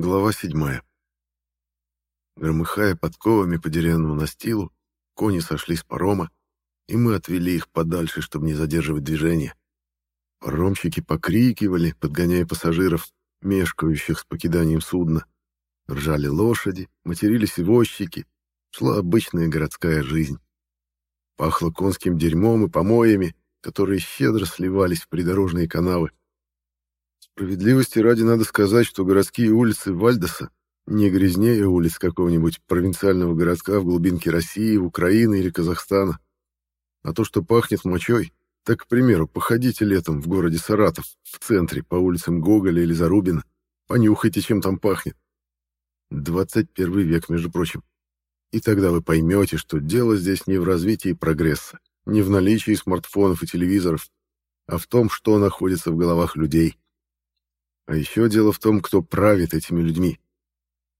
Глава седьмая. Громыхая подковами по деревянному настилу, кони сошли с парома, и мы отвели их подальше, чтобы не задерживать движение. Паромщики покрикивали, подгоняя пассажиров, мешкающих с покиданием судна. Ржали лошади, матерились возчики. Шла обычная городская жизнь. Пахло конским дерьмом и помоями, которые щедро сливались в придорожные канавы. Справедливости ради надо сказать, что городские улицы Вальдоса не грязнее улиц какого-нибудь провинциального городка в глубинке России, Украины или Казахстана. А то, что пахнет мочой, так, к примеру, походите летом в городе Саратов, в центре, по улицам Гоголя или Зарубина, понюхайте, чем там пахнет. 21 век, между прочим. И тогда вы поймете, что дело здесь не в развитии прогресса, не в наличии смартфонов и телевизоров, а в том, что находится в головах людей. А еще дело в том, кто правит этими людьми.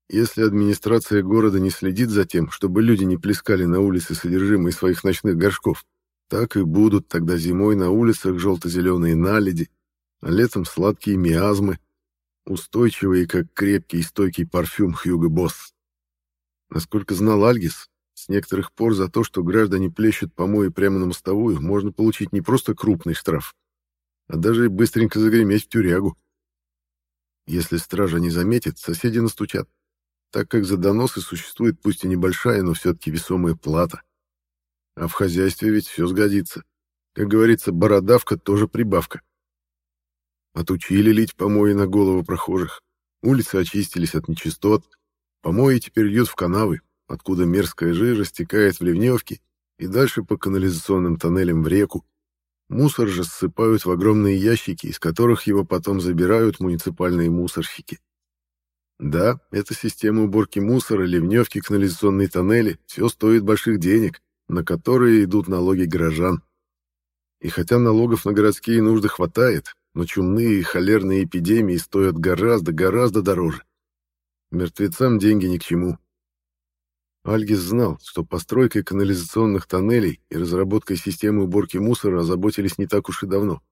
Если администрация города не следит за тем, чтобы люди не плескали на улице содержимое своих ночных горшков, так и будут тогда зимой на улицах желто-зеленые наледи, а летом сладкие миазмы, устойчивые, как крепкий и стойкий парфюм Хьюго Босс. Насколько знал Альгис, с некоторых пор за то, что граждане плещут помои прямо на мостовую, можно получить не просто крупный штраф, а даже быстренько загреметь в тюрягу. Если стража не заметит, соседи настучат, так как за доносы существует пусть и небольшая, но все-таки весомая плата. А в хозяйстве ведь все сгодится. Как говорится, бородавка тоже прибавка. Отучили лить помои на голову прохожих. Улицы очистились от нечистот. Помои теперь льют в канавы, откуда мерзкая жижа стекает в ливневки и дальше по канализационным тоннелям в реку. Мусор же ссыпают в огромные ящики, из которых его потом забирают муниципальные мусорщики. Да, эта система уборки мусора, ливневки, канализационные тоннели — все стоит больших денег, на которые идут налоги горожан. И хотя налогов на городские нужды хватает, но чумные и холерные эпидемии стоят гораздо-гораздо дороже. Мертвецам деньги ни к чему. Альгис знал, что постройкой канализационных тоннелей и разработкой системы уборки мусора озаботились не так уж и давно.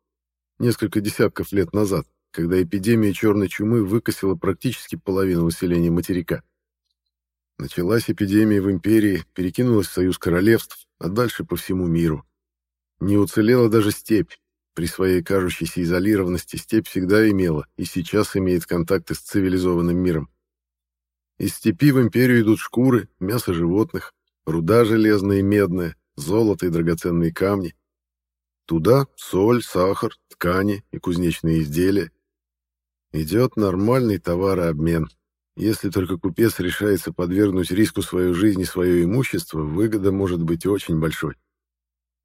Несколько десятков лет назад, когда эпидемия черной чумы выкосила практически половину населения материка. Началась эпидемия в империи, перекинулась в союз королевств, а дальше по всему миру. Не уцелела даже степь. При своей кажущейся изолированности степь всегда имела и сейчас имеет контакты с цивилизованным миром. Из степи в империю идут шкуры, мясо животных, руда железная и медная, золото и драгоценные камни. Туда соль, сахар, ткани и кузнечные изделия. Идет нормальный товарообмен. Если только купец решается подвергнуть риску свою жизнь и свое имущество, выгода может быть очень большой.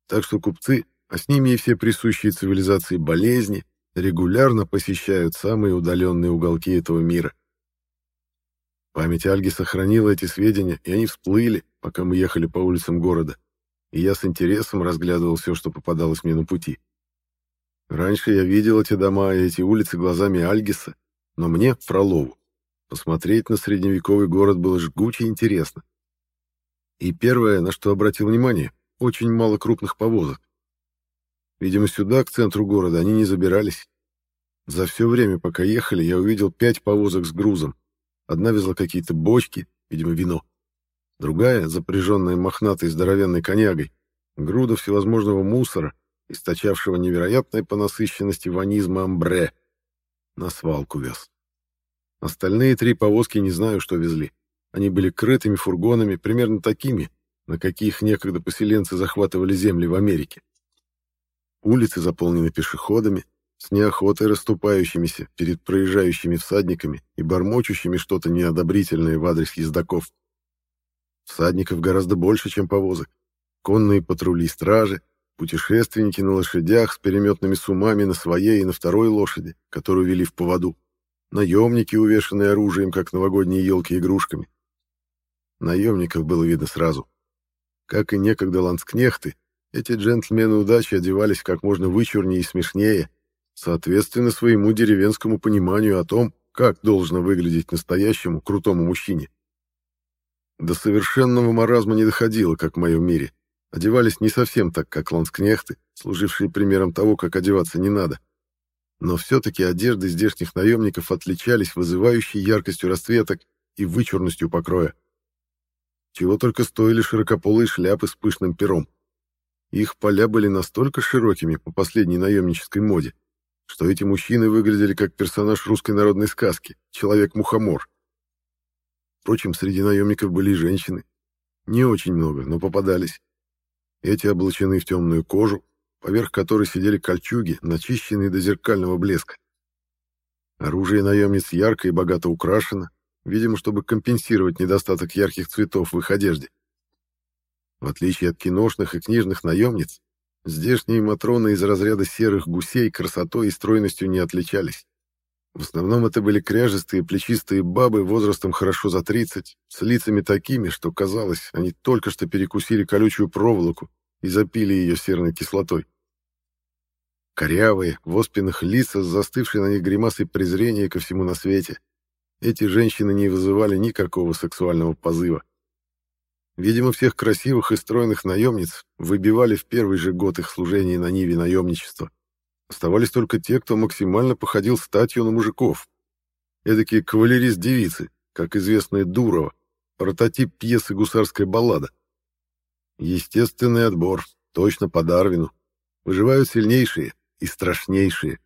Так что купцы, а с ними и все присущие цивилизации болезни, регулярно посещают самые удаленные уголки этого мира. Память Альги сохранила эти сведения, и они всплыли, пока мы ехали по улицам города, и я с интересом разглядывал все, что попадалось мне на пути. Раньше я видел эти дома и эти улицы глазами Альгиса, но мне, Фролову, Посмотреть на средневековый город было жгуче интересно. И первое, на что обратил внимание, очень мало крупных повозок. Видимо, сюда, к центру города, они не забирались. За все время, пока ехали, я увидел пять повозок с грузом. Одна везла какие-то бочки, видимо, вино. Другая, запряженная мохнатой здоровенной конягой, груда всевозможного мусора, источавшего невероятной по насыщенности ванизма амбре, на свалку вез. Остальные три повозки не знаю, что везли. Они были крытыми фургонами, примерно такими, на каких некогда поселенцы захватывали земли в Америке. Улицы заполнены пешеходами, с неохотой расступающимися перед проезжающими всадниками и бормочущими что-то неодобрительное в адрес ездаков. Всадников гораздо больше, чем повозок. Конные патрули стражи, путешественники на лошадях с переметными сумами на своей и на второй лошади, которую вели в поводу наемники, увешанные оружием, как новогодние елки игрушками. Наемников было видно сразу. Как и некогда ланскнехты, эти джентльмены удачи одевались как можно вычурнее и смешнее, соответственно своему деревенскому пониманию о том, как должно выглядеть настоящему крутому мужчине. До совершенного маразма не доходило, как в моем мире. Одевались не совсем так, как ланскнехты, служившие примером того, как одеваться не надо. но все-таки одежды здешних наемников отличались вызывающей яркостью расцветок и вычурностью покроя. Чего только стоили широкополые шляпы с пышным пером. Их поля были настолько широкими по последней наемнической моде, что эти мужчины выглядели как персонаж русской народной сказки «Человек-мухомор». Впрочем, среди наемников были и женщины. Не очень много, но попадались. Эти облачены в темную кожу, поверх которой сидели кольчуги, начищенные до зеркального блеска. Оружие наемниц ярко и богато украшено, видимо, чтобы компенсировать недостаток ярких цветов в их одежде. В отличие от киношных и книжных наемниц, здешние матроны из разряда серых гусей красотой и стройностью не отличались. В основном это были кряжестые, плечистые бабы возрастом хорошо за 30, с лицами такими, что казалось, они только что перекусили колючую проволоку и запили ее серной кислотой. Корявые, в оспинах лица с застывшей на них гримасой презрения ко всему на свете. Эти женщины не вызывали никакого сексуального позыва. Видимо, всех красивых и стройных наемниц выбивали в первый же год их служения на Ниве наемничества. Оставались только те, кто максимально походил статью на мужиков. Эдакие кавалерист-девицы, как известная Дурова, прототип пьесы «Гусарская баллада». Естественный отбор, точно по Дарвину. Выживают сильнейшие и страшнейшие.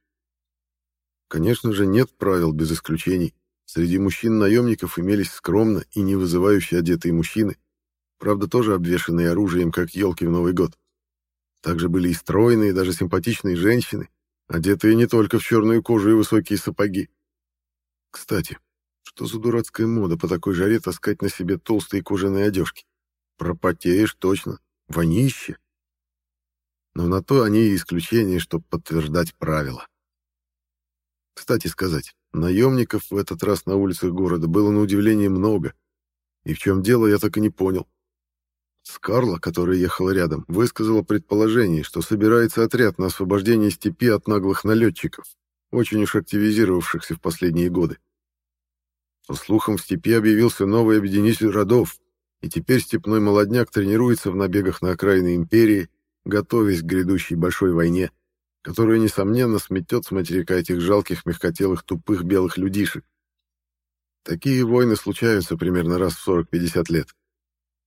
Конечно же, нет правил без исключений. Среди мужчин-наемников имелись скромно и не вызывающие одетые мужчины, правда, тоже обвешанные оружием, как елки в Новый год. Также были и стройные, даже симпатичные женщины, одетые не только в черную кожу и высокие сапоги. Кстати, что за дурацкая мода по такой жаре таскать на себе толстые кожаные одежки? Пропотеешь точно. Вонище. Но на то они и исключения, чтобы подтверждать правила. Кстати сказать, наемников в этот раз на улицах города было на удивление много. И в чем дело, я так и не понял. Скарла, которая ехала рядом, высказала предположение, что собирается отряд на освобождение степи от наглых налетчиков, очень уж активизировавшихся в последние годы. По слухам, в степи объявился новый объединитель родов, и теперь степной молодняк тренируется в набегах на окраины империи, готовясь к грядущей большой войне, которая, несомненно, сметет с материка этих жалких, мягкотелых, тупых белых людишек. Такие войны случаются примерно раз в 40-50 лет.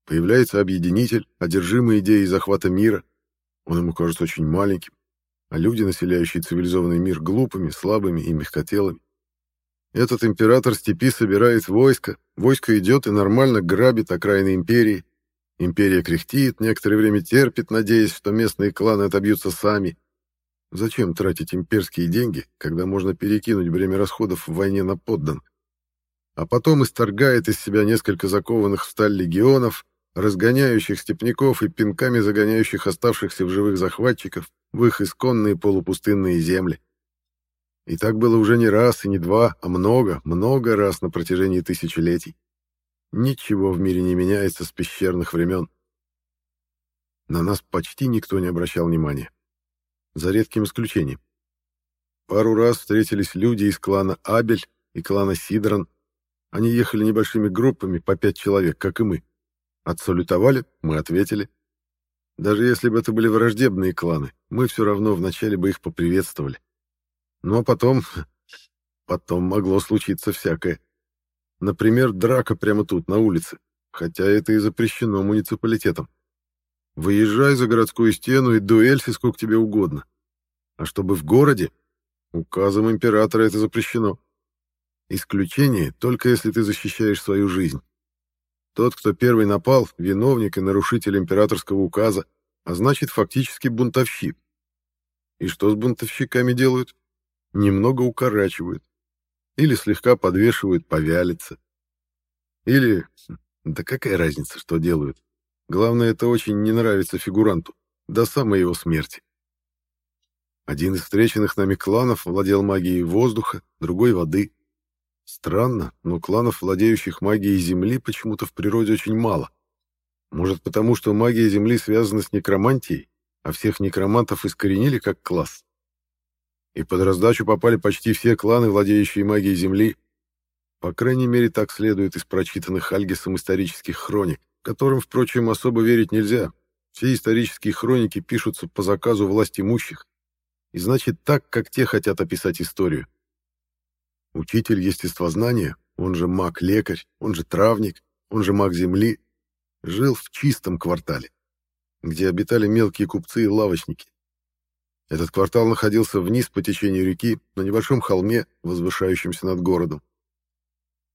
Появляется объединитель, одержимый идеей захвата мира. Он ему кажется очень маленьким, а люди, населяющие цивилизованный мир, глупыми, слабыми и мягкотелыми. Этот император степи собирает войско, войско идет и нормально грабит окраины империи. Империя кряхтит, некоторое время терпит, надеясь, что местные кланы отобьются сами. Зачем тратить имперские деньги, когда можно перекинуть бремя расходов в войне на поддан? А потом исторгает из себя несколько закованных в сталь легионов, разгоняющих степняков и пинками загоняющих оставшихся в живых захватчиков в их исконные полупустынные земли. И так было уже не раз и не два, а много, много раз на протяжении тысячелетий. Ничего в мире не меняется с пещерных времен. На нас почти никто не обращал внимания. За редким исключением. Пару раз встретились люди из клана Абель и клана Сидран. Они ехали небольшими группами по пять человек, как и мы. Отсалютовали, мы ответили. Даже если бы это были враждебные кланы, мы все равно вначале бы их поприветствовали. Ну а потом... Потом могло случиться всякое. Например, драка прямо тут, на улице, хотя это и запрещено муниципалитетом. Выезжай за городскую стену и дуэлься сколько тебе угодно. А чтобы в городе, указом императора это запрещено. Исключение только если ты защищаешь свою жизнь. Тот, кто первый напал, виновник и нарушитель императорского указа, а значит, фактически бунтовщик. И что с бунтовщиками делают? Немного укорачивают. Или слегка подвешивают повялиться. Или... Да какая разница, что делают? Главное, это очень не нравится фигуранту. До самой его смерти. Один из встреченных нами кланов владел магией воздуха, другой — воды. Странно, но кланов, владеющих магией Земли, почему-то в природе очень мало. Может, потому что магия Земли связана с некромантией, а всех некромантов искоренили как класс. И под раздачу попали почти все кланы, владеющие магией Земли. По крайней мере, так следует из прочитанных Альгисом исторических хроник, которым, впрочем, особо верить нельзя. Все исторические хроники пишутся по заказу власть имущих. и значит так, как те хотят описать историю. Учитель естествознания, он же маг-лекарь, он же травник, он же маг земли, жил в чистом квартале, где обитали мелкие купцы и лавочники. Этот квартал находился вниз по течению реки, на небольшом холме, возвышающемся над городом.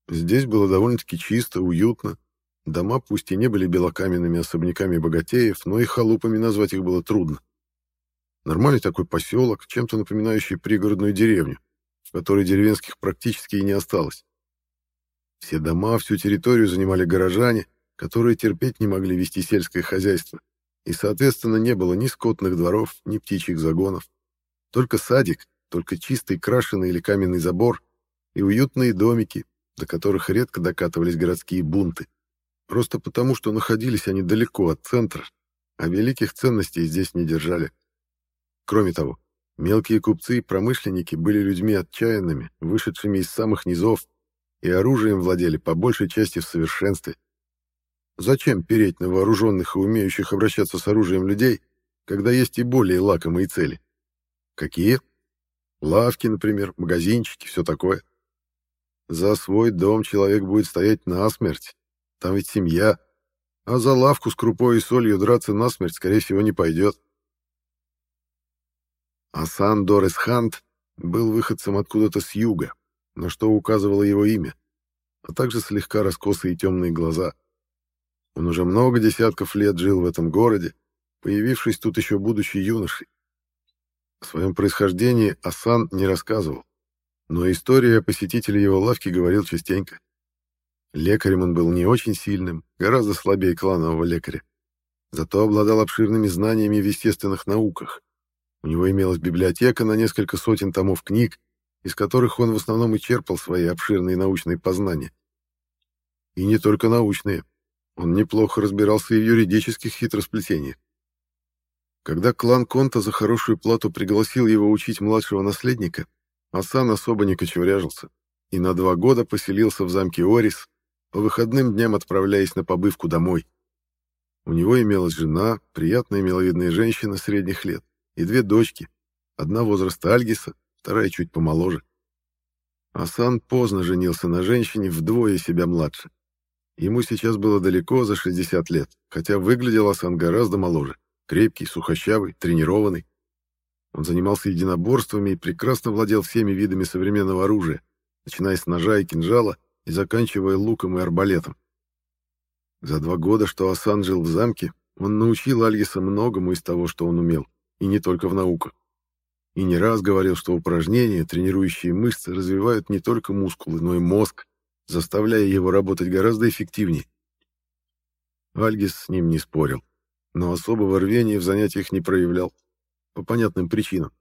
Здесь было довольно-таки чисто, уютно. Дома пусть и не были белокаменными особняками богатеев, но и халупами назвать их было трудно. Нормальный такой поселок, чем-то напоминающий пригородную деревню, которой деревенских практически и не осталось. Все дома, всю территорию занимали горожане, которые терпеть не могли вести сельское хозяйство, и, соответственно, не было ни скотных дворов, ни птичьих загонов. Только садик, только чистый крашеный или каменный забор и уютные домики, до которых редко докатывались городские бунты. Просто потому, что находились они далеко от центра, а великих ценностей здесь не держали. Кроме того, мелкие купцы и промышленники были людьми отчаянными, вышедшими из самых низов, и оружием владели по большей части в совершенстве. Зачем переть на вооруженных и умеющих обращаться с оружием людей, когда есть и более лакомые цели? Какие? Лавки, например, магазинчики, все такое. За свой дом человек будет стоять насмерть. Там ведь семья. А за лавку с крупой и солью драться насмерть, скорее всего, не пойдет. Асан Дорес Хант был выходцем откуда-то с юга, на что указывало его имя, а также слегка раскосые темные глаза. Он уже много десятков лет жил в этом городе, появившись тут еще будучи юношей. О своем происхождении Асан не рассказывал, но история о посетителе его лавки говорил частенько. Лекарем он был не очень сильным, гораздо слабее кланового лекаря. Зато обладал обширными знаниями в естественных науках. У него имелась библиотека на несколько сотен томов книг, из которых он в основном и черпал свои обширные научные познания. И не только научные. Он неплохо разбирался и в юридических хитросплетениях. Когда клан Конта за хорошую плату пригласил его учить младшего наследника, Асан особо не кочевряжился и на два года поселился в замке Орис, по выходным дням отправляясь на побывку домой. У него имелась жена, приятная миловидная женщина средних лет, и две дочки, одна возраста Альгиса, вторая чуть помоложе. Асан поздно женился на женщине вдвое себя младше. Ему сейчас было далеко за 60 лет, хотя выглядел Асан гораздо моложе, крепкий, сухощавый, тренированный. Он занимался единоборствами и прекрасно владел всеми видами современного оружия, начиная с ножа и кинжала и заканчивая луком и арбалетом. За два года, что Асан жил в замке, он научил Альгиса многому из того, что он умел, и не только в науках. И не раз говорил, что упражнения, тренирующие мышцы, развивают не только мускулы, но и мозг, заставляя его работать гораздо эффективнее. Альгис с ним не спорил, но особого рвения в занятиях не проявлял по понятным причинам.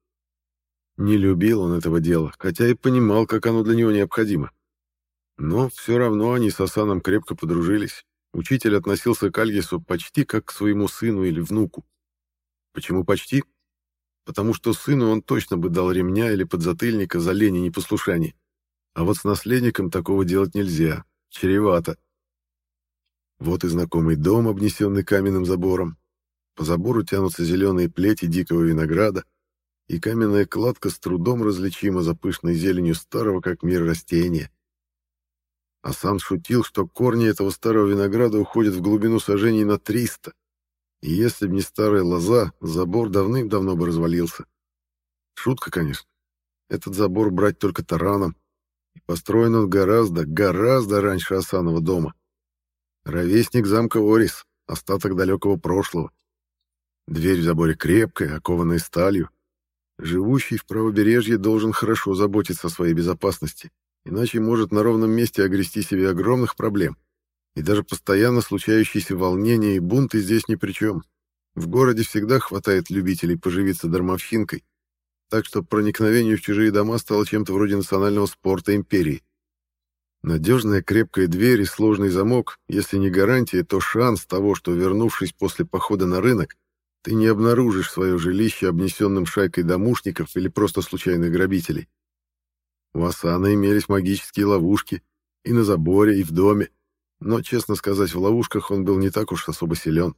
Не любил он этого дела, хотя и понимал, как оно для него необходимо. Но все равно они с Асаном крепко подружились. Учитель относился к Альгису почти как к своему сыну или внуку. Почему почти? Потому что сыну он точно бы дал ремня или подзатыльника за лень и непослушание. А вот с наследником такого делать нельзя. Чревато. Вот и знакомый дом, обнесенный каменным забором. По забору тянутся зеленые плети дикого винограда, и каменная кладка с трудом различима за пышной зеленью старого как мир растения. А сам шутил, что корни этого старого винограда уходят в глубину сажений на 300, и если б не старая лоза, забор давным-давно бы развалился. Шутка, конечно. Этот забор брать только тараном, и построен он гораздо, гораздо раньше Асанова дома. Ровесник замка Орис, остаток далекого прошлого. Дверь в заборе крепкая, окованная сталью. Живущий в правобережье должен хорошо заботиться о своей безопасности, иначе может на ровном месте огрести себе огромных проблем. И даже постоянно случающиеся волнения и бунты здесь ни при чем. В городе всегда хватает любителей поживиться дармовщинкой, так что проникновение в чужие дома стало чем-то вроде национального спорта империи. Надежная крепкая дверь и сложный замок, если не гарантия, то шанс того, что, вернувшись после похода на рынок, ты не обнаружишь свое жилище обнесенным шайкой домушников или просто случайных грабителей. У Асана имелись магические ловушки и на заборе, и в доме, но, честно сказать, в ловушках он был не так уж особо силен.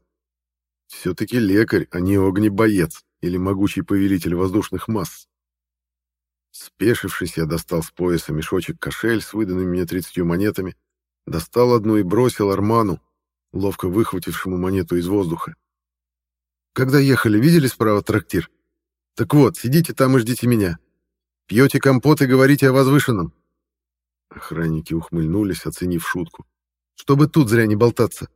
Все-таки лекарь, а не огнебоец, или могучий повелитель воздушных масс. Спешившись, я достал с пояса мешочек-кошель с выданными мне тридцатью монетами, достал одну и бросил Арману, ловко выхватившему монету из воздуха. «Когда ехали, видели справа трактир? Так вот, сидите там и ждите меня. Пьете компот и говорите о возвышенном». Охранники ухмыльнулись, оценив шутку. «Чтобы тут зря не болтаться.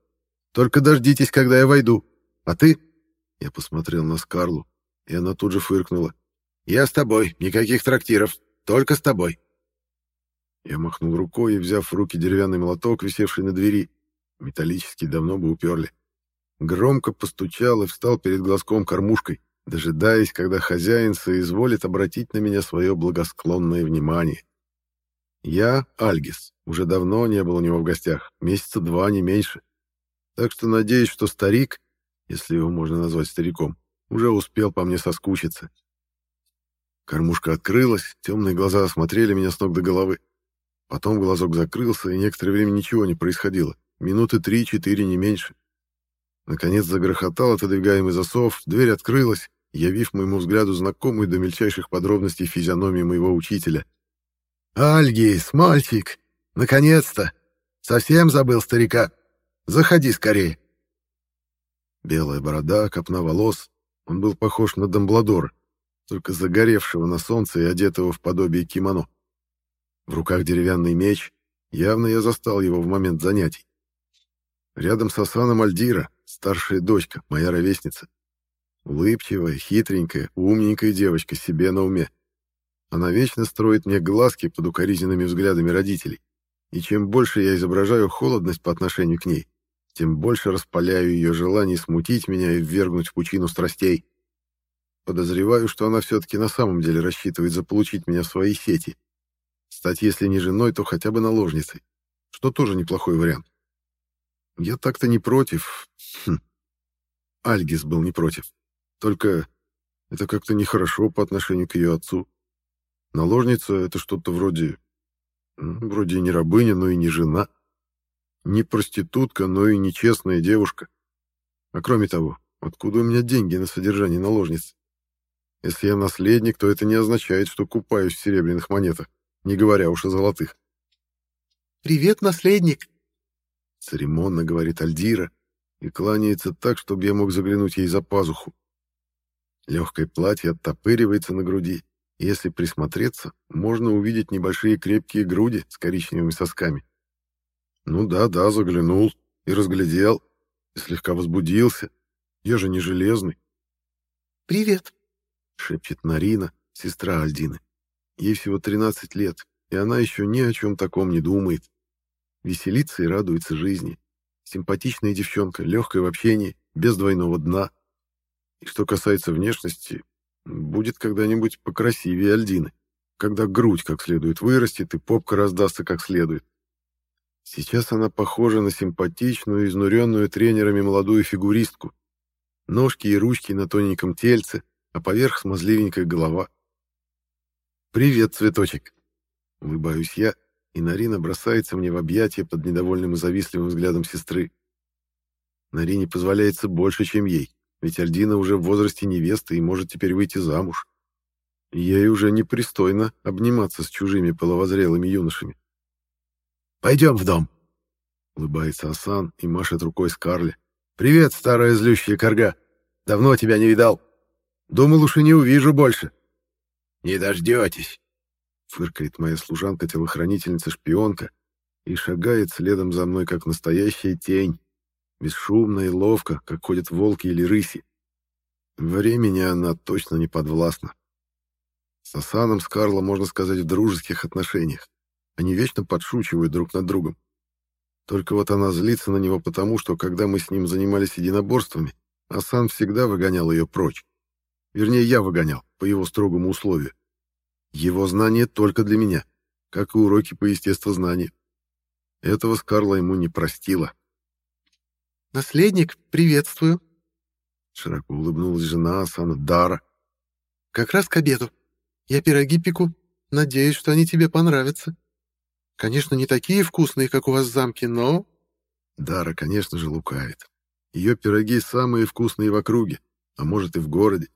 Только дождитесь, когда я войду. А ты?» Я посмотрел на Скарлу, и она тут же фыркнула. «Я с тобой, никаких трактиров, только с тобой». Я махнул рукой и, взяв в руки деревянный молоток, висевший на двери, металлический давно бы уперли, громко постучал и встал перед глазком кормушкой, дожидаясь, когда хозяин соизволит обратить на меня свое благосклонное внимание. Я, Альгис, уже давно не был у него в гостях, месяца два, не меньше. Так что надеюсь, что старик, если его можно назвать стариком, уже успел по мне соскучиться. Кормушка открылась, темные глаза осмотрели меня с ног до головы. Потом глазок закрылся, и некоторое время ничего не происходило. Минуты три-четыре, не меньше. Наконец загрохотал отодвигаемый засов, дверь открылась, явив моему взгляду знакомую до мельчайших подробностей физиономию моего учителя. «Альгис, мальчик! Наконец-то! Совсем забыл старика! Заходи скорее!» Белая борода, копна волос. Он был похож на Дамбладора, только загоревшего на солнце и одетого в подобие кимоно. В руках деревянный меч. Явно я застал его в момент занятий. Рядом с Асаном Альдира, старшая дочка, моя ровесница. Улыбчивая, хитренькая, умненькая девочка себе на уме. Она вечно строит мне глазки под укоризненными взглядами родителей. И чем больше я изображаю холодность по отношению к ней, тем больше распаляю ее желание смутить меня и ввергнуть в пучину страстей. Подозреваю, что она все-таки на самом деле рассчитывает заполучить меня в свои сети. Стать, если не женой, то хотя бы наложницей, что тоже неплохой вариант. Я так-то не против. Хм. Альгис был не против. Только это как-то нехорошо по отношению к ее отцу. Наложница — это что-то вроде... Вроде не рабыня, но и не жена. Не проститутка, но и нечестная девушка. А кроме того, откуда у меня деньги на содержание наложниц? Если я наследник, то это не означает, что купаюсь в серебряных монетах, не говоря уж о золотых. «Привет, наследник!» Церемонно говорит Альдира и кланяется так, чтобы я мог заглянуть ей за пазуху. Легкое платье оттопыривается на груди, если присмотреться, можно увидеть небольшие крепкие груди с коричневыми сосками. Ну да, да, заглянул и разглядел, и слегка возбудился. Я же не железный. «Привет», — шепчет Нарина, сестра Альдины. Ей всего 13 лет, и она еще ни о чем таком не думает. Веселится и радуется жизни. Симпатичная девчонка, легкая в общении, без двойного дна. И что касается внешности, будет когда-нибудь покрасивее Альдины, когда грудь как следует вырастет и попка раздастся как следует. Сейчас она похожа на симпатичную, изнуренную тренерами молодую фигуристку. Ножки и ручки на тоненьком тельце, а поверх смазливенькая голова. «Привет, цветочек!» Улыбаюсь я, и Нарина бросается мне в объятия под недовольным и завистливым взглядом сестры. Нарине позволяется больше, чем ей. Ведь Альдина уже в возрасте невесты и может теперь выйти замуж. ей уже непристойно обниматься с чужими половозрелыми юношами. «Пойдем в дом», — улыбается Асан и машет рукой Скарле. «Привет, старая злющая корга. Давно тебя не видал. Думал, уж и не увижу больше». «Не дождетесь», — фыркает моя служанка-телохранительница-шпионка и шагает следом за мной, как настоящая тень, бесшумно и ловко, как ходят волки или рыси. Времени она точно не подвластна. С Асаном с Карлом, можно сказать, в дружеских отношениях. Они вечно подшучивают друг над другом. Только вот она злится на него потому, что когда мы с ним занимались единоборствами, Асан всегда выгонял ее прочь. Вернее, я выгонял, по его строгому условию. Его знания только для меня, как и уроки по естествознанию. Этого Скарла ему не простила. «Наследник, приветствую!» Широко улыбнулась жена Асана Дара. «Как раз к обеду. Я пироги пеку. Надеюсь, что они тебе понравятся. Конечно, не такие вкусные, как у вас в замке, но...» Дара, конечно же, лукавит. Ее пироги самые вкусные в округе, а может и в городе.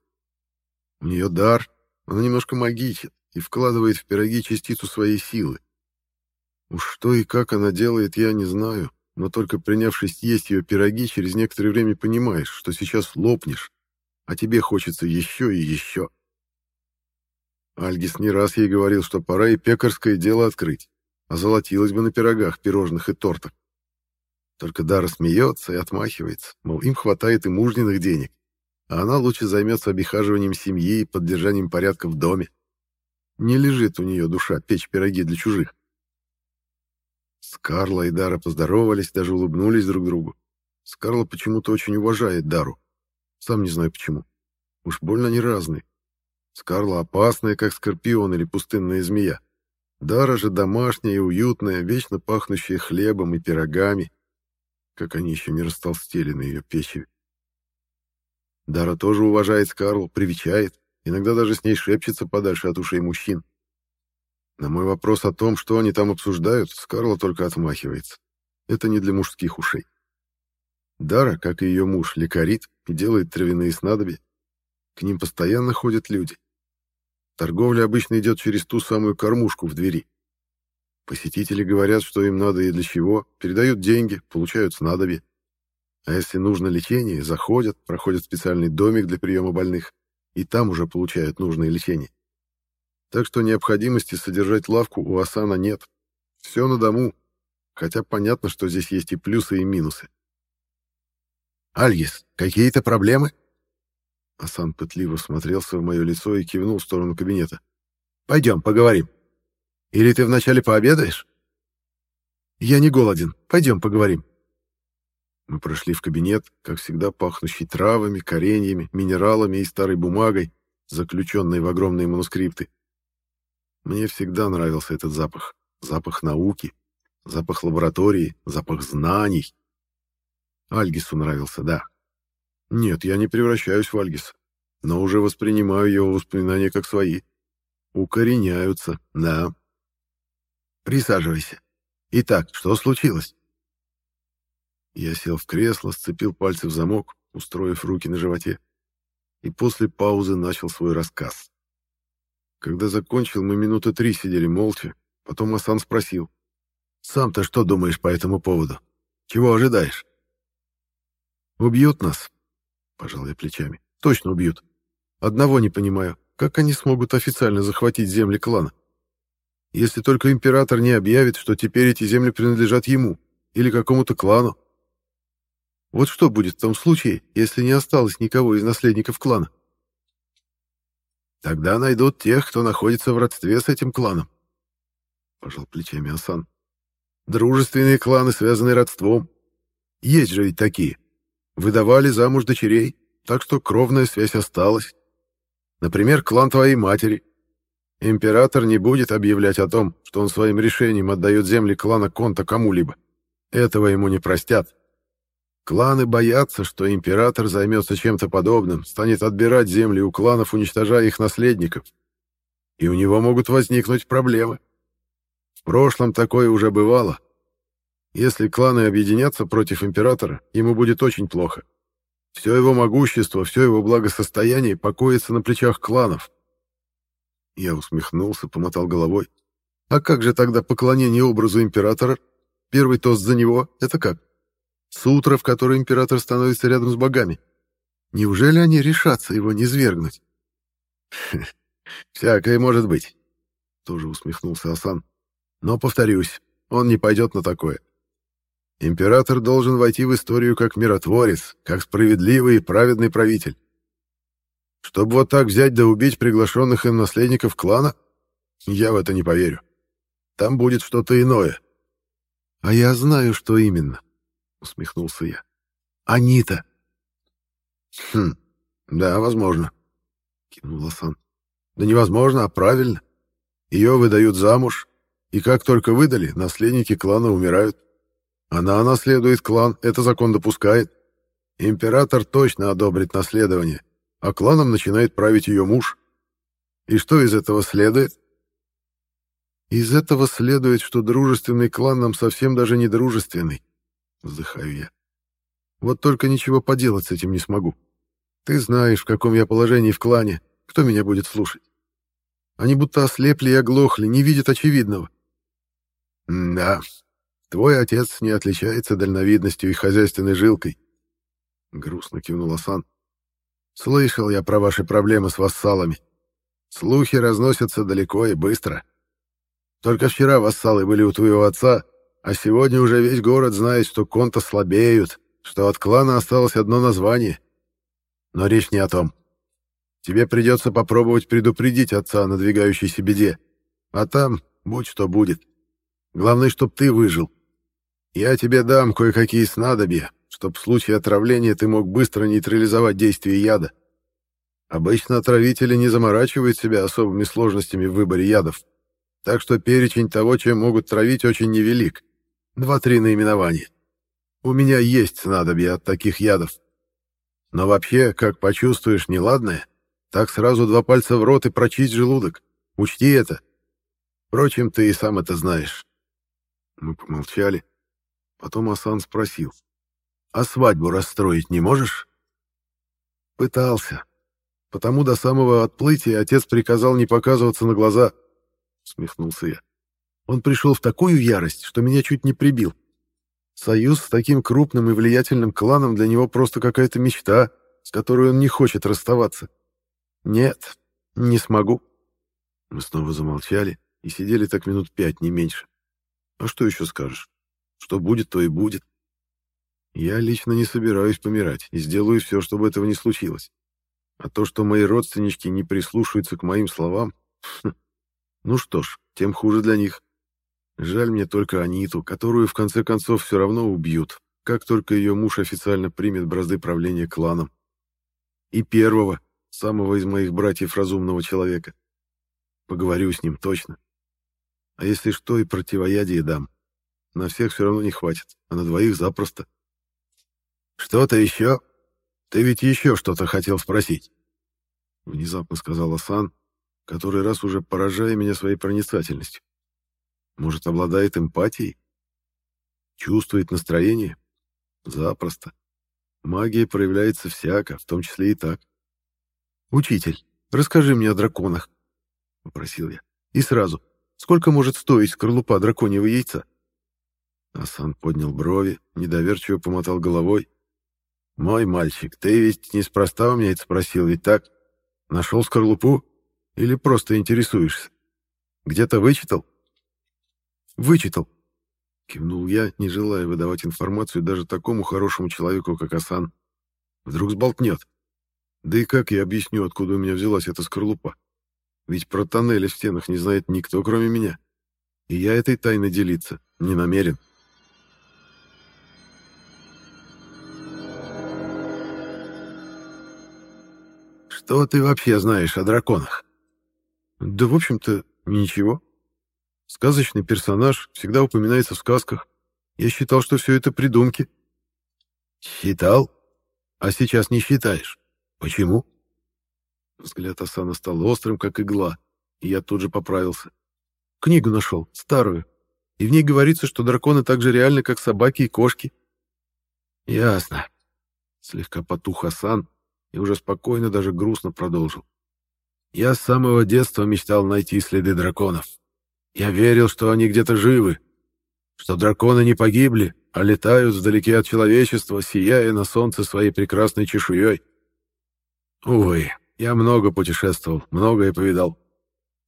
У нее дар, она немножко магичит и вкладывает в пироги частицу своей силы. Уж что и как она делает, я не знаю, но только принявшись есть ее пироги, через некоторое время понимаешь, что сейчас лопнешь, а тебе хочется еще и еще. Альгис не раз ей говорил, что пора и пекарское дело открыть, а золотилось бы на пирогах, пирожных и тортах. Только Дара смеется и отмахивается, мол, им хватает и мужниных денег, а она лучше займется обихаживанием семьи и поддержанием порядка в доме. Не лежит у нее душа печь пироги для чужих. Скарла и Дара поздоровались, даже улыбнулись друг другу. Скарла почему-то очень уважает Дару. Сам не знаю почему. Уж больно они разные. Скарла опасная, как скорпион или пустынная змея. Дара же домашняя и уютная, вечно пахнущая хлебом и пирогами, как они еще не растолстели на ее печи. Дара тоже уважает Скарлу, привечает, иногда даже с ней шепчется подальше от ушей мужчин. На мой вопрос о том, что они там обсуждают, Скарла только отмахивается. Это не для мужских ушей. Дара, как и ее муж, лекарит и делает травяные снадобья. К ним постоянно ходят люди. Торговля обычно идет через ту самую кормушку в двери. Посетители говорят, что им надо и для чего, передают деньги, получают снадобье. А если нужно лечение, заходят, проходят специальный домик для приема больных, и там уже получают нужное лечение. Так что необходимости содержать лавку у Асана нет. Все на дому, хотя понятно, что здесь есть и плюсы, и минусы. «Альгис, какие-то проблемы?» Асан пытливо смотрелся в мое лицо и кивнул в сторону кабинета. «Пойдем, поговорим. Или ты вначале пообедаешь?» «Я не голоден. Пойдем, поговорим». Мы прошли в кабинет, как всегда пахнущий травами, кореньями, минералами и старой бумагой, заключенной в огромные манускрипты. Мне всегда нравился этот запах. Запах науки, запах лаборатории, запах знаний. Альгису нравился, да. Нет, я не превращаюсь в Альгиса, но уже воспринимаю его воспоминания как свои. Укореняются, да. Присаживайся. Итак, что случилось? Я сел в кресло, сцепил пальцы в замок, устроив руки на животе, и после паузы начал свой рассказ. Когда закончил, мы минуты три сидели молча, потом Асан спросил. «Сам-то что думаешь по этому поводу? Чего ожидаешь?» «Убьют нас», Пожал я плечами. Точно убьют. Одного не понимаю. Как они смогут официально захватить земли клана? Если только император не объявит, что теперь эти земли принадлежат ему или какому-то клану. Вот что будет в том случае, если не осталось никого из наследников клана? Тогда найдут тех, кто находится в родстве с этим кланом. Пожал плечами Асан. Дружественные кланы связаны родством. Есть же ведь такие. Выдавали замуж дочерей, так что кровная связь осталась. Например, клан твоей матери. Император не будет объявлять о том, что он своим решением отдает земли клана Конта кому-либо. Этого ему не простят. Кланы боятся, что император займется чем-то подобным, станет отбирать земли у кланов, уничтожая их наследников. И у него могут возникнуть проблемы. В прошлом такое уже бывало, если кланы объединятся против императора, ему будет очень плохо. Все его могущество, все его благосостояние покоится на плечах кланов. Я усмехнулся, помотал головой. А как же тогда поклонение образу императора? Первый тост за него — это как? Сутра, в которой император становится рядом с богами. Неужели они решатся его не свергнуть? «Всякое может быть», — тоже усмехнулся Асан. «Но, повторюсь, он не пойдет на такое. Император должен войти в историю как миротворец, как справедливый и праведный правитель. Чтобы вот так взять да убить приглашенных им наследников клана, я в это не поверю. Там будет что-то иное. — А я знаю, что именно, — усмехнулся я. — Анита. — Хм, да, возможно, — кивнул Асан. — Да невозможно, а правильно. Ее выдают замуж, и как только выдали, наследники клана умирают. — она наследует клан, это закон допускает. Император точно одобрит наследование, а кланом начинает править ее муж. И что из этого следует? Из этого следует, что дружественный клан нам совсем даже не дружественный. Вздыхаю я. Вот только ничего поделать с этим не смогу. Ты знаешь, в каком я положении в клане. Кто меня будет слушать? Они будто ослепли и оглохли, не видят очевидного. «Да, твой отец не отличается дальновидностью и хозяйственной жилкой», — грустно кивнул Асан. «Слышал я про ваши проблемы с вассалами. Слухи разносятся далеко и быстро. Только вчера вассалы были у твоего отца, а сегодня уже весь город знает, что конта слабеют, что от клана осталось одно название. Но речь не о том. Тебе придется попробовать предупредить отца о надвигающейся беде. А там будь что будет. Главное, чтоб ты выжил. Я тебе дам кое-какие снадобья, чтоб в случае отравления ты мог быстро нейтрализовать действие яда. Обычно отравители не заморачивают себя особыми сложностями в выборе ядов. Так что перечень того, чем могут травить, очень невелик. Два-три наименования. У меня есть снадобья от таких ядов. Но вообще, как почувствуешь неладное, так сразу два пальца в рот и прочисть желудок. Учти это. Впрочем, ты и сам это знаешь. Мы помолчали. Потом Асан спросил. «А свадьбу расстроить не можешь?» «Пытался. Потому до самого отплытия отец приказал не показываться на глаза», — смехнулся я. «Он пришел в такую ярость, что меня чуть не прибил. Союз с таким крупным и влиятельным кланом для него просто какая-то мечта, с которой он не хочет расставаться. Нет, не смогу. Мы снова замолчали и сидели так минут пять, не меньше. А что еще скажешь? Что будет, то и будет. Я лично не собираюсь помирать и сделаю все, чтобы этого не случилось. А то, что мои родственнички не прислушаются к моим словам, ну что ж, тем хуже для них. Жаль мне только Аниту, которую в конце концов все равно убьют, как только ее муж официально примет бразды правления кланом. И первого, самого из моих братьев разумного человека. Поговорю с ним точно. А если что, и противоядие дам. На всех все равно не хватит, а на двоих запросто. «Что-то еще? Ты ведь еще что-то хотел спросить?» Внезапно сказал Асан, который раз уже поражая меня своей проницательностью. Может, обладает эмпатией? Чувствует настроение? Запросто. Магия проявляется всяко, в том числе и так. «Учитель, расскажи мне о драконах», — попросил я. «И сразу, сколько может стоить скорлупа драконьего яйца?» Асан поднял брови, недоверчиво помотал головой. «Мой мальчик, ты ведь неспроста у меня это спросил, ведь так? Нашел скорлупу? Или просто интересуешься? Где-то вычитал?» «Вычитал», — кивнул я, не желая выдавать информацию даже такому хорошему человеку, как Асан. «Вдруг сболтнет?» Да и как я объясню, откуда у меня взялась эта скорлупа? Ведь про тоннели в стенах не знает никто, кроме меня. И я этой тайной делиться не намерен. Что ты вообще знаешь о драконах? Да, в общем-то, ничего. Сказочный персонаж всегда упоминается в сказках. Я считал, что все это придумки. Считал? А сейчас не считаешь? «Почему?» Взгляд Асана стал острым, как игла, и я тут же поправился. «Книгу нашел, старую, и в ней говорится, что драконы так же реальны, как собаки и кошки». «Ясно», — слегка потух Асан и уже спокойно, даже грустно продолжил. «Я с самого детства мечтал найти следы драконов. Я верил, что они где-то живы, что драконы не погибли, а летают вдалеке от человечества, сияя на солнце своей прекрасной чешуей. Увы, я много путешествовал, многое повидал.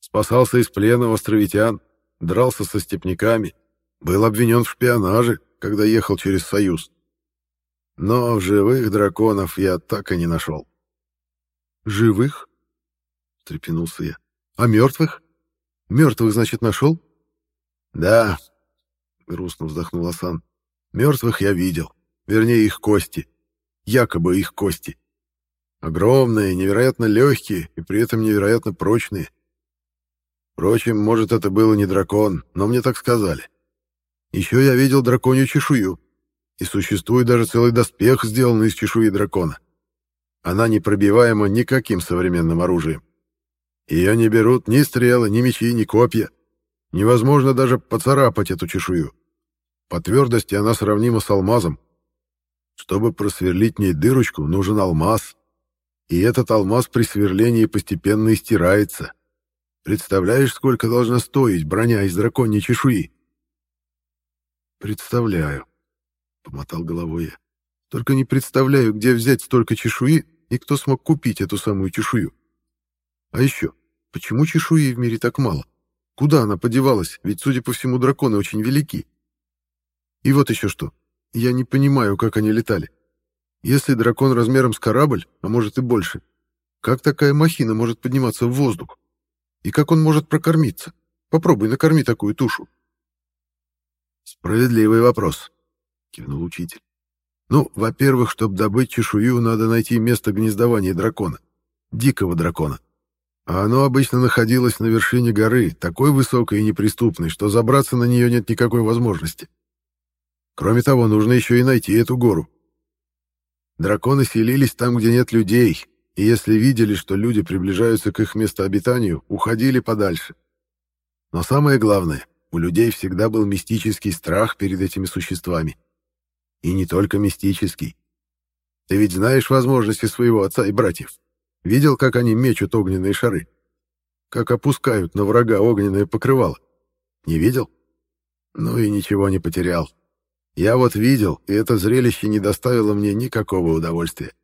Спасался из плена островитян, дрался со степняками, был обвинен в шпионаже, когда ехал через Союз. Но живых драконов я так и не нашел. «Живых?» — встрепенулся я. «А мертвых? Мертвых, значит, нашел?» «Да», — грустно вздохнул Асан. «Мертвых я видел. Вернее, их кости. Якобы их кости. Огромные, невероятно легкие и при этом невероятно прочные. Впрочем, может, это был и не дракон, но мне так сказали. Еще я видел драконью чешую, и существует даже целый доспех, сделанный из чешуи дракона. Она непробиваема никаким современным оружием. Ее не берут ни стрелы, ни мечи, ни копья. Невозможно даже поцарапать эту чешую. По твердости она сравнима с алмазом. Чтобы просверлить в ней дырочку, нужен алмаз. И этот алмаз при сверлении постепенно истирается. Представляешь, сколько должна стоить броня из драконьей чешуи? Представляю, помотал головой я. Только не представляю, где взять столько чешуи и кто смог купить эту самую чешую. А еще, почему чешуи в мире так мало? Куда она подевалась? Ведь, судя по всему, драконы очень велики. И вот еще что. Я не понимаю, как они летали. Если дракон размером с корабль, а может и больше, как такая махина может подниматься в воздух? И как он может прокормиться? Попробуй накорми такую тушу. Справедливый вопрос, кивнул учитель. Ну, во-первых, чтобы добыть чешую, надо найти место гнездования дракона. Дикого дракона. А оно обычно находилось на вершине горы, такой высокой и неприступной, что забраться на нее нет никакой возможности. Кроме того, нужно еще и найти эту гору. Драконы селились там, где нет людей, и если видели, что люди приближаются к их местообитанию, уходили подальше. Но самое главное, у людей всегда был мистический страх перед этими существами. И не только мистический. Ты ведь знаешь возможности своего отца и братьев. Видел, как они мечут огненные шары? Как опускают на врага огненное покрывало? Не видел? Ну и ничего не потерял. Я вот видел, и это зрелище не доставило мне никакого удовольствия.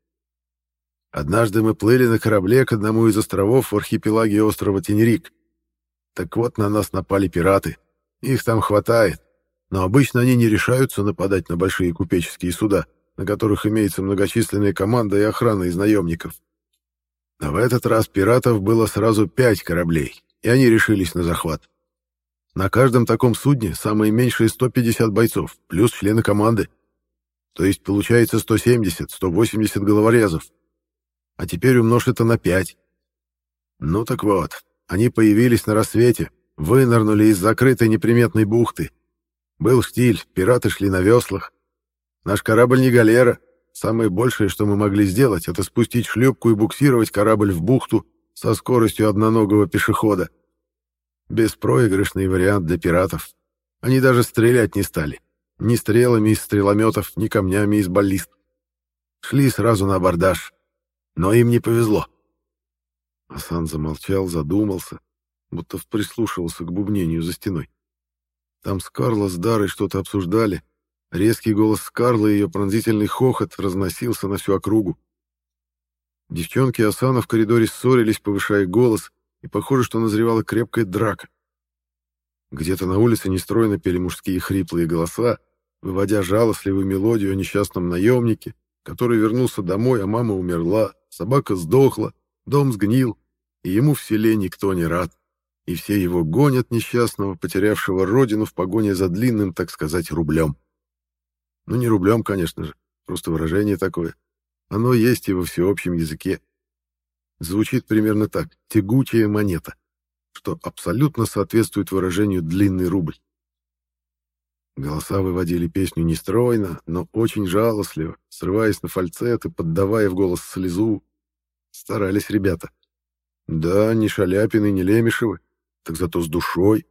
Однажды мы плыли на корабле к одному из островов в архипелаге острова Тенерик. Так вот, на нас напали пираты. Их там хватает. Но обычно они не решаются нападать на большие купеческие суда, на которых имеется многочисленная команда и охрана из наемников. А в этот раз пиратов было сразу пять кораблей, и они решились на захват. На каждом таком судне самые меньшие 150 бойцов, плюс члены команды. То есть получается 170-180 головорезов. А теперь умножь это на 5. Ну так вот, они появились на рассвете, вынырнули из закрытой неприметной бухты. Был штиль, пираты шли на веслах. Наш корабль не галера. Самое большее, что мы могли сделать, это спустить шлюпку и буксировать корабль в бухту со скоростью одноногого пешехода. Беспроигрышный вариант для пиратов. Они даже стрелять не стали. Ни стрелами из стрелометов, ни камнями из баллист. Шли сразу на абордаж. Но им не повезло. Асан замолчал, задумался, будто прислушивался к бубнению за стеной. Там Скарла с Дарой что-то обсуждали. Резкий голос Скарлы и ее пронзительный хохот разносился на всю округу. Девчонки Асана в коридоре ссорились, повышая голос, и похоже, что назревала крепкая драка. Где-то на улице нестройно пели мужские хриплые голоса, выводя жалостливую мелодию о несчастном наемнике, который вернулся домой, а мама умерла, собака сдохла, дом сгнил, и ему в селе никто не рад, и все его гонят несчастного, потерявшего родину в погоне за длинным, так сказать, рублем. Ну, не рублем, конечно же, просто выражение такое. Оно есть и во всеобщем языке. Звучит примерно так «тягучая монета», что абсолютно соответствует выражению «длинный рубль». Голоса выводили песню нестройно, но очень жалостливо, срываясь на фальцет и поддавая в голос слезу. Старались ребята. Да, не Шаляпины, не Лемешевы, так зато с душой.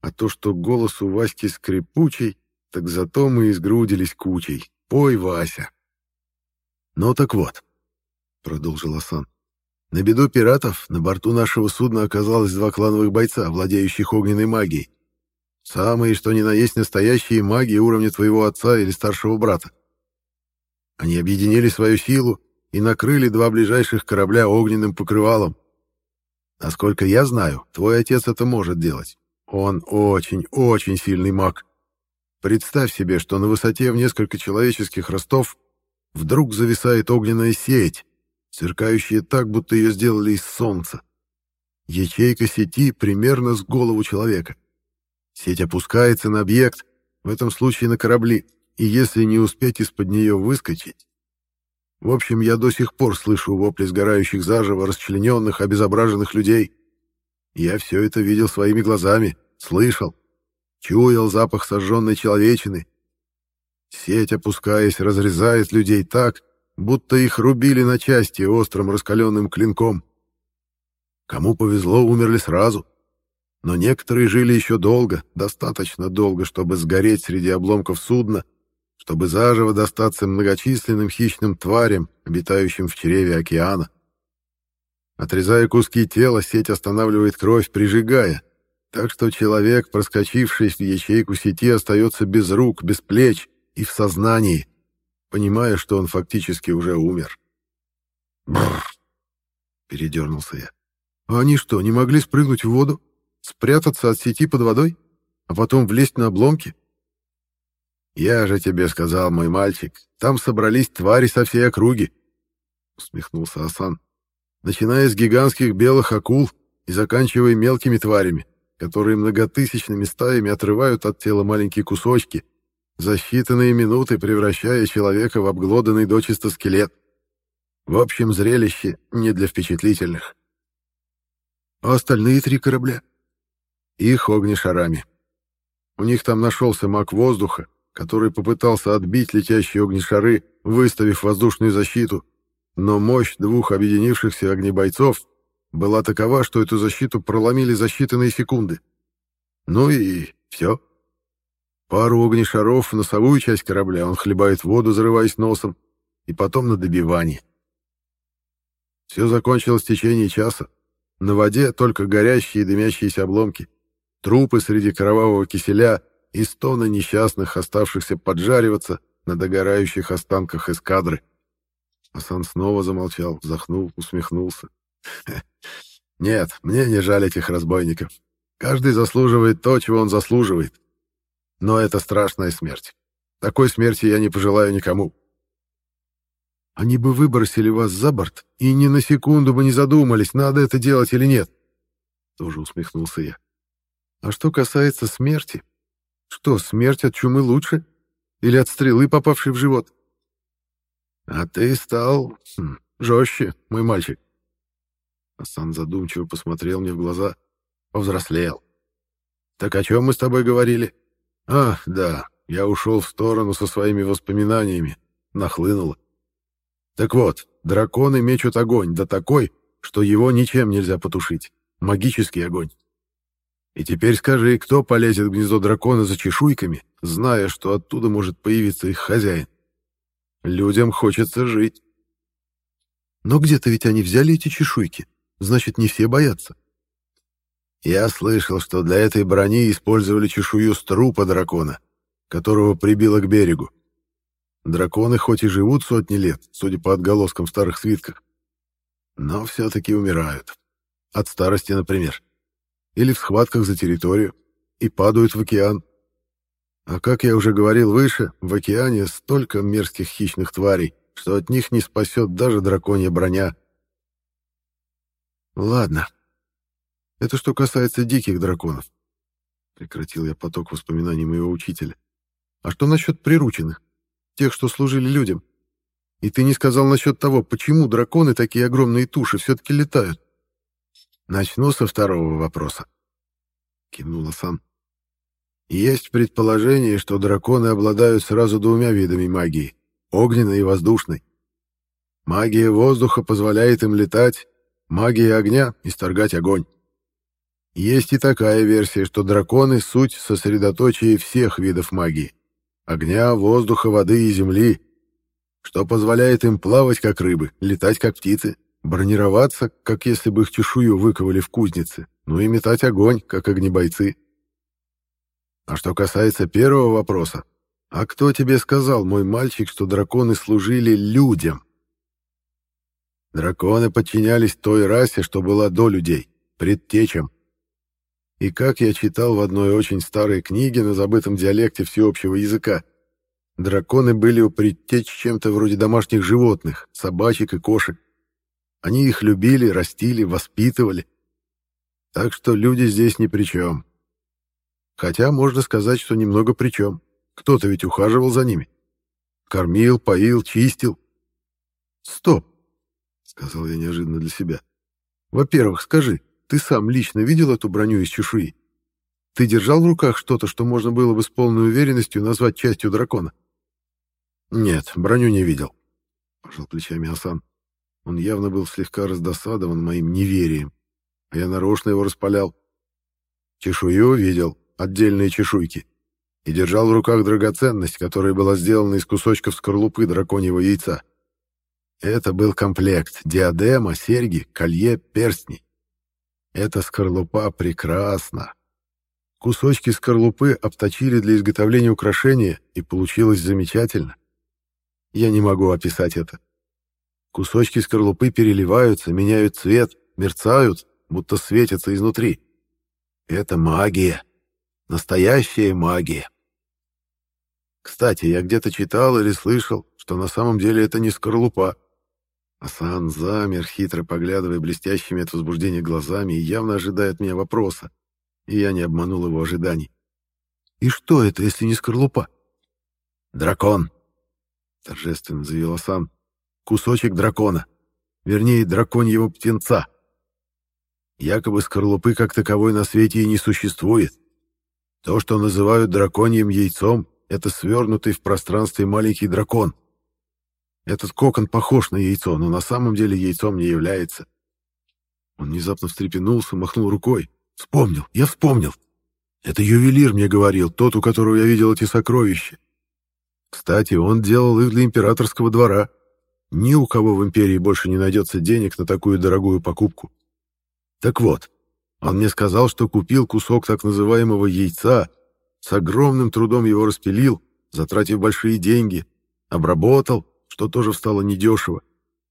А то, что голос у Васьки скрипучий, так зато мы изгрудились кучей. Пой, Вася. Ну так вот, продолжил Асан. На беду пиратов на борту нашего судна оказалось два клановых бойца, владеющих огненной магией. Самые, что ни на есть, настоящие маги уровня твоего отца или старшего брата. Они объединили свою силу и накрыли два ближайших корабля огненным покрывалом. Насколько я знаю, твой отец это может делать. Он очень-очень сильный маг. Представь себе, что на высоте в несколько человеческих ростов вдруг зависает огненная сеть, сверкающая так, будто ее сделали из солнца. Ячейка сети примерно с голову человека. Сеть опускается на объект, в этом случае на корабли, и если не успеть из-под нее выскочить... В общем, я до сих пор слышу вопли сгорающих заживо, расчлененных, обезображенных людей. Я все это видел своими глазами, слышал, чуял запах сожженной человечины. Сеть, опускаясь, разрезает людей так, будто их рубили на части острым раскаленным клинком. Кому повезло, умерли сразу. Но некоторые жили еще долго, достаточно долго, чтобы сгореть среди обломков судна, чтобы заживо достаться многочисленным хищным тварям, обитающим в чреве океана. Отрезая куски тела, сеть останавливает кровь, прижигая, так что человек, проскочивший в ячейку сети, остается без рук, без плеч и в сознании, понимая, что он фактически уже умер. Бррр! Передернулся я. А они что, не могли спрыгнуть в воду? Спрятаться от сети под водой? А потом влезть на обломки? Я же тебе сказал, мой мальчик, там собрались твари со всей округи. Усмехнулся Асан. Начиная с гигантских белых акул и заканчивая мелкими тварями, которые многотысячными стаями отрывают от тела маленькие кусочки, за считанные минуты превращая человека в обглоданный дочисто скелет. В общем, зрелище не для впечатлительных. А остальные три корабля? Их огнешарами. У них там нашелся маг воздуха, который попытался отбить летящие огнешары, выставив воздушную защиту, но мощь двух объединившихся огнебойцов была такова, что эту защиту проломили за считанные секунды. Ну и все. Пару огнешаров в носовую часть корабля он хлебает воду, зарываясь носом, и потом на добивание. Все закончилось в течение часа. На воде только горящие и дымящиеся обломки, трупы среди кровавого киселя и стоны несчастных, оставшихся поджариваться на догорающих останках эскадры. Асан снова замолчал, вздохнул, усмехнулся. «Нет, мне не жаль этих разбойников. Каждый заслуживает то, чего он заслуживает. Но это страшная смерть. Такой смерти я не пожелаю никому. Они бы выбросили вас за борт и ни на секунду бы не задумались, надо это делать или нет. Тоже усмехнулся я. А что касается смерти, что, смерть от чумы лучше? Или от стрелы, попавшей в живот? А ты стал хм, жестче, мой мальчик. Асан задумчиво посмотрел мне в глаза, повзрослел. Так о чем мы с тобой говорили? А, да, я ушел в сторону со своими воспоминаниями, нахлынуло. Так вот, драконы мечут огонь, да такой, что его ничем нельзя потушить. Магический огонь. И теперь скажи, кто полезет в гнездо дракона за чешуйками, зная, что оттуда может появиться их хозяин? Людям хочется жить. Но где-то ведь они взяли эти чешуйки. Значит, не все боятся. Я слышал, что для этой брони использовали чешую с трупа дракона, которого прибило к берегу. Драконы хоть и живут сотни лет, судя по отголоскам старых свитках, но все-таки умирают. От старости, например. Или в схватках за территорию. И падают в океан. А как я уже говорил выше, в океане столько мерзких хищных тварей, что от них не спасет даже драконья броня. Ладно. Это что касается диких драконов. Прекратил я поток воспоминаний моего учителя. А что насчет прирученных? тех, что служили людям. И ты не сказал насчет того, почему драконы такие огромные туши все-таки летают. Начну со второго вопроса. Кивнула Сан. Есть предположение, что драконы обладают сразу двумя видами магии — огненной и воздушной. Магия воздуха позволяет им летать, магия огня — исторгать огонь. Есть и такая версия, что драконы — суть сосредоточия всех видов магии огня, воздуха, воды и земли, что позволяет им плавать, как рыбы, летать, как птицы, бронироваться, как если бы их чешую выковали в кузнице, ну и метать огонь, как огнебойцы. А что касается первого вопроса, а кто тебе сказал, мой мальчик, что драконы служили людям? Драконы подчинялись той расе, что была до людей, предтечам. И как я читал в одной очень старой книге на забытом диалекте всеобщего языка, драконы были у предтеч чем-то вроде домашних животных, собачек и кошек. Они их любили, растили, воспитывали. Так что люди здесь ни при чем. Хотя можно сказать, что немного при чем. Кто-то ведь ухаживал за ними. Кормил, поил, чистил. «Стоп!» — сказал я неожиданно для себя. «Во-первых, скажи, ты сам лично видел эту броню из чешуи? Ты держал в руках что-то, что можно было бы с полной уверенностью назвать частью дракона? Нет, броню не видел. Пожал плечами Асан. Он явно был слегка раздосадован моим неверием, а я нарочно его распалял. Чешую видел, отдельные чешуйки. и держал в руках драгоценность, которая была сделана из кусочков скорлупы драконьего яйца. Это был комплект — диадема, серьги, колье, перстни. Эта скорлупа прекрасна. Кусочки скорлупы обточили для изготовления украшения, и получилось замечательно. Я не могу описать это. Кусочки скорлупы переливаются, меняют цвет, мерцают, будто светятся изнутри. Это магия. Настоящая магия. Кстати, я где-то читал или слышал, что на самом деле это не скорлупа. Асан замер, хитро поглядывая блестящими от возбуждения глазами и явно ожидая от меня вопроса. И я не обманул его ожиданий. «И что это, если не скорлупа?» «Дракон», — торжественно заявил Асан. «Кусочек дракона. Вернее, драконьего птенца. Якобы скорлупы как таковой на свете и не существует. То, что называют драконьим яйцом, это свернутый в пространстве маленький дракон. Этот кокон похож на яйцо, но на самом деле яйцом не является. Он внезапно встрепенулся, махнул рукой. Вспомнил, я вспомнил. Это ювелир мне говорил, тот, у которого я видел эти сокровища. Кстати, он делал их для императорского двора. Ни у кого в империи больше не найдется денег на такую дорогую покупку. Так вот, он мне сказал, что купил кусок так называемого яйца, с огромным трудом его распилил, затратив большие деньги, обработал, что тоже встало недешево,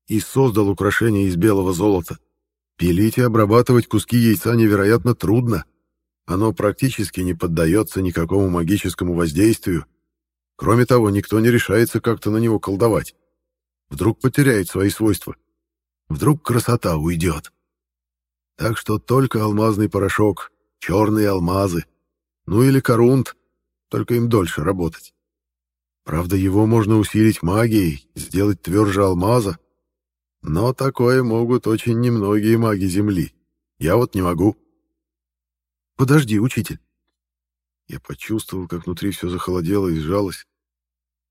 и создал украшение из белого золота. Пилить и обрабатывать куски яйца невероятно трудно. Оно практически не поддается никакому магическому воздействию. Кроме того, никто не решается как-то на него колдовать. Вдруг потеряет свои свойства. Вдруг красота уйдет. Так что только алмазный порошок, черные алмазы, ну или корунт, только им дольше работать. Правда, его можно усилить магией, сделать тверже алмаза, но такое могут очень немногие маги Земли. Я вот не могу. Подожди, учитель. Я почувствовал, как внутри все захолодело и сжалось.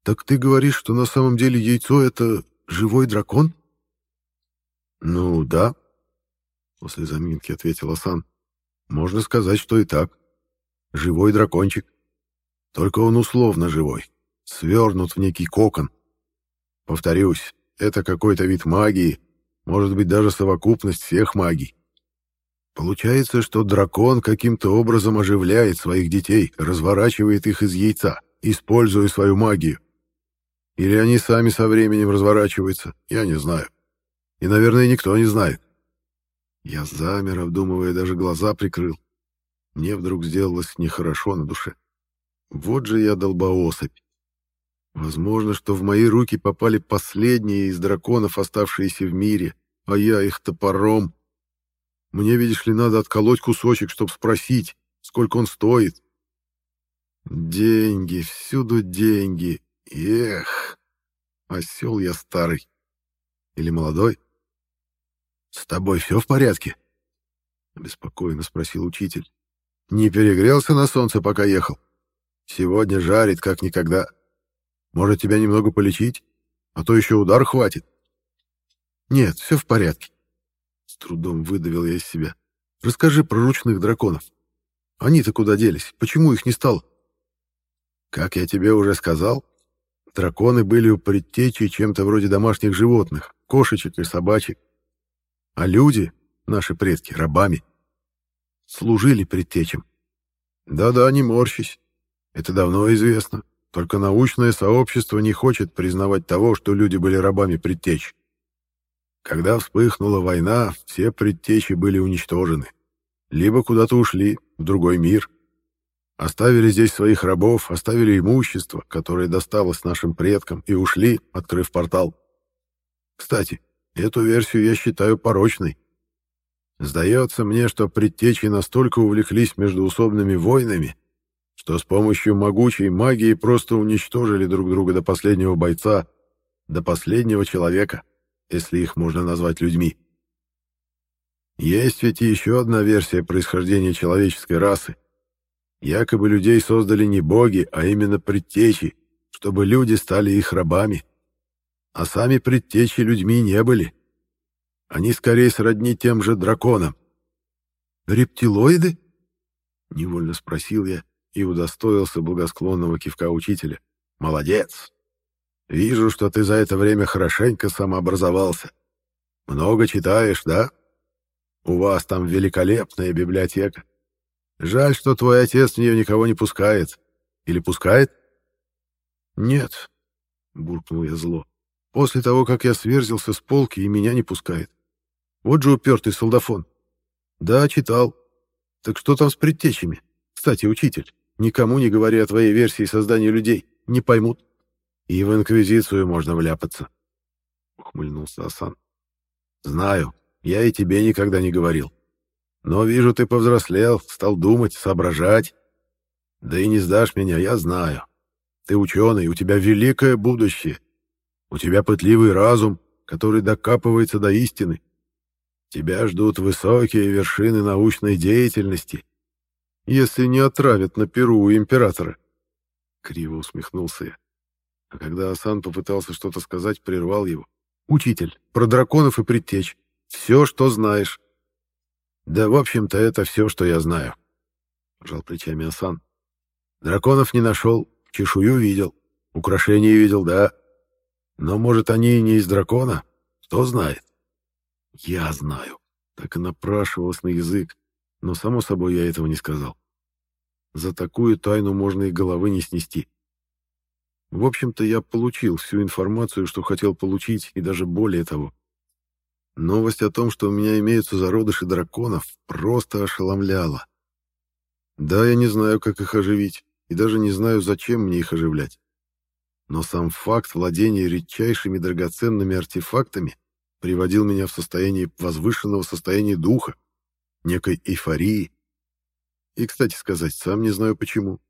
Так ты говоришь, что на самом деле яйцо — это живой дракон? Ну, да, После заминки ответил Асан. Можно сказать, что и так. Живой дракончик. Только он условно живой. Свернут в некий кокон. Повторюсь, это какой-то вид магии, может быть, даже совокупность всех магий. Получается, что дракон каким-то образом оживляет своих детей, разворачивает их из яйца, используя свою магию. Или они сами со временем разворачиваются, я не знаю. И, наверное, никто не знает. Я замер, обдумывая, даже глаза прикрыл. Мне вдруг сделалось нехорошо на душе. Вот же я долбоосыпь. Возможно, что в мои руки попали последние из драконов, оставшиеся в мире, а я их топором. Мне, видишь ли, надо отколоть кусочек, чтобы спросить, сколько он стоит. Деньги, всюду деньги. Эх, осел я старый. Или молодой? «С тобой все в порядке?» — обеспокоенно спросил учитель. «Не перегрелся на солнце, пока ехал? Сегодня жарит, как никогда. Может, тебя немного полечить? А то еще удар хватит». «Нет, все в порядке», — с трудом выдавил я из себя. «Расскажи про ручных драконов. Они-то куда делись? Почему их не стало?» «Как я тебе уже сказал, драконы были у предтечи чем-то вроде домашних животных, кошечек и собачек. А люди, наши предки, рабами, служили предтечам. Да-да, не морщись. Это давно известно. Только научное сообщество не хочет признавать того, что люди были рабами предтеч. Когда вспыхнула война, все предтечи были уничтожены. Либо куда-то ушли, в другой мир. Оставили здесь своих рабов, оставили имущество, которое досталось нашим предкам, и ушли, открыв портал. Кстати, Эту версию я считаю порочной. Сдается мне, что предтечи настолько увлеклись междуусобными войнами, что с помощью могучей магии просто уничтожили друг друга до последнего бойца, до последнего человека, если их можно назвать людьми. Есть ведь еще одна версия происхождения человеческой расы. Якобы людей создали не боги, а именно предтечи, чтобы люди стали их рабами а сами предтечи людьми не были. Они скорее сродни тем же драконам. «Рептилоиды?» — невольно спросил я и удостоился благосклонного кивка учителя. «Молодец! Вижу, что ты за это время хорошенько самообразовался. Много читаешь, да? У вас там великолепная библиотека. Жаль, что твой отец в нее никого не пускает. Или пускает?» «Нет», — буркнул я зло. «После того, как я сверзился с полки, и меня не пускает. Вот же упертый солдафон. Да, читал. Так что там с предтечами? Кстати, учитель, никому не говори о твоей версии создания людей. Не поймут. И в Инквизицию можно вляпаться. Ухмыльнулся Асан. Знаю, я и тебе никогда не говорил. Но вижу, ты повзрослел, стал думать, соображать. Да и не сдашь меня, я знаю. Ты ученый, у тебя великое будущее. У тебя пытливый разум, который докапывается до истины. Тебя ждут высокие вершины научной деятельности, если не отравят на перу у императора. Криво усмехнулся я. А когда Асан попытался что-то сказать, прервал его. «Учитель, про драконов и предтечь. Все, что знаешь». «Да, в общем-то, это все, что я знаю», — пожал плечами Асан. «Драконов не нашел, чешую видел, украшения видел, да. Но, может, они и не из дракона, кто знает». Я знаю. Так и напрашивалось на язык, но, само собой, я этого не сказал. За такую тайну можно и головы не снести. В общем-то, я получил всю информацию, что хотел получить, и даже более того. Новость о том, что у меня имеются зародыши драконов, просто ошеломляла. Да, я не знаю, как их оживить, и даже не знаю, зачем мне их оживлять. Но сам факт владения редчайшими драгоценными артефактами приводил меня в состояние возвышенного состояния духа, некой эйфории. И, кстати сказать, сам не знаю почему.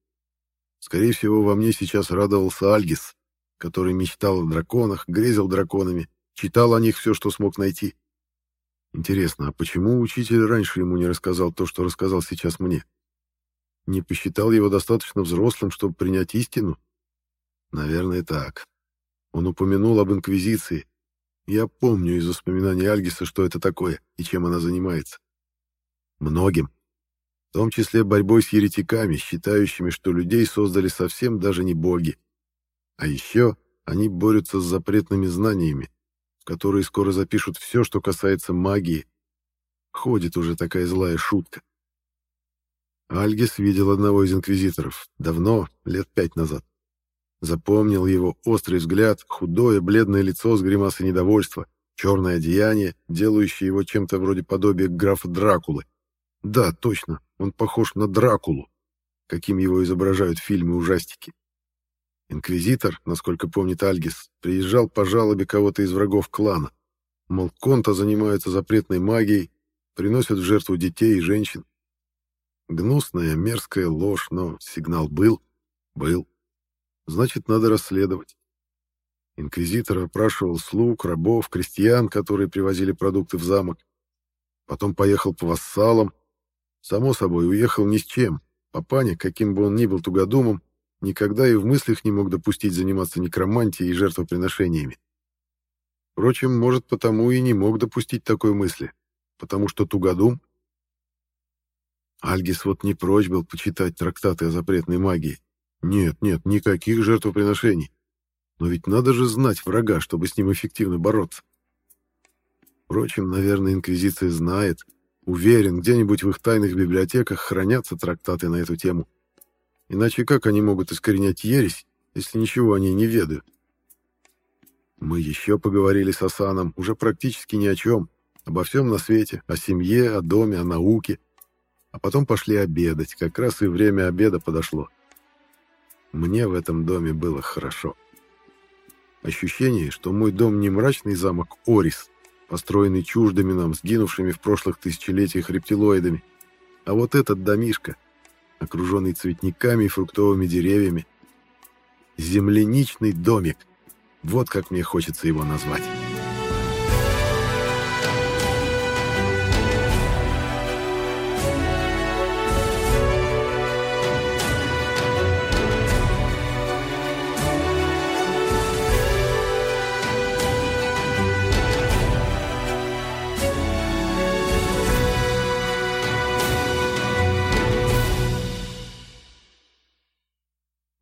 Скорее всего, во мне сейчас радовался Альгис, который мечтал о драконах, грезил драконами, читал о них все, что смог найти. Интересно, а почему учитель раньше ему не рассказал то, что рассказал сейчас мне? Не посчитал его достаточно взрослым, чтобы принять истину? Наверное, так. Он упомянул об Инквизиции, я помню из воспоминаний Альгиса, что это такое и чем она занимается. Многим. В том числе борьбой с еретиками, считающими, что людей создали совсем даже не боги. А еще они борются с запретными знаниями, в которые скоро запишут все, что касается магии. Ходит уже такая злая шутка. Альгис видел одного из инквизиторов. Давно, лет пять назад. Запомнил его острый взгляд, худое, бледное лицо с гримасой недовольства, черное одеяние, делающее его чем-то вроде подобия графа Дракулы. Да, точно, он похож на Дракулу, каким его изображают фильмы-ужастики. Инквизитор, насколько помнит Альгис, приезжал по жалобе кого-то из врагов клана. Мол, конта занимаются запретной магией, приносят в жертву детей и женщин. Гнусная, мерзкая ложь, но сигнал был, был. Значит, надо расследовать. Инквизитор опрашивал слуг, рабов, крестьян, которые привозили продукты в замок. Потом поехал по вассалам. Само собой, уехал ни с чем. Папаня, каким бы он ни был тугодумом, никогда и в мыслях не мог допустить заниматься некромантией и жертвоприношениями. Впрочем, может, потому и не мог допустить такой мысли, потому что тугодум. Альгис вот не прочь был почитать трактаты о запретной магии. Нет, нет, никаких жертвоприношений. Но ведь надо же знать врага, чтобы с ним эффективно бороться. Впрочем, наверное, Инквизиция знает. Уверен, где-нибудь в их тайных библиотеках хранятся трактаты на эту тему. Иначе как они могут искоренять ересь, если ничего о ней не ведают? Мы еще поговорили с Асаном, уже практически ни о чем. Обо всем на свете, о семье, о доме, о науке. А потом пошли обедать, как раз и время обеда подошло. Мне в этом доме было хорошо. Ощущение, что мой дом не мрачный замок Орис, построенный чуждыми нам, сгинувшими в прошлых тысячелетиях рептилоидами, а вот этот домишко, окруженный цветниками и фруктовыми деревьями. Земляничный домик. Вот как мне хочется его назвать.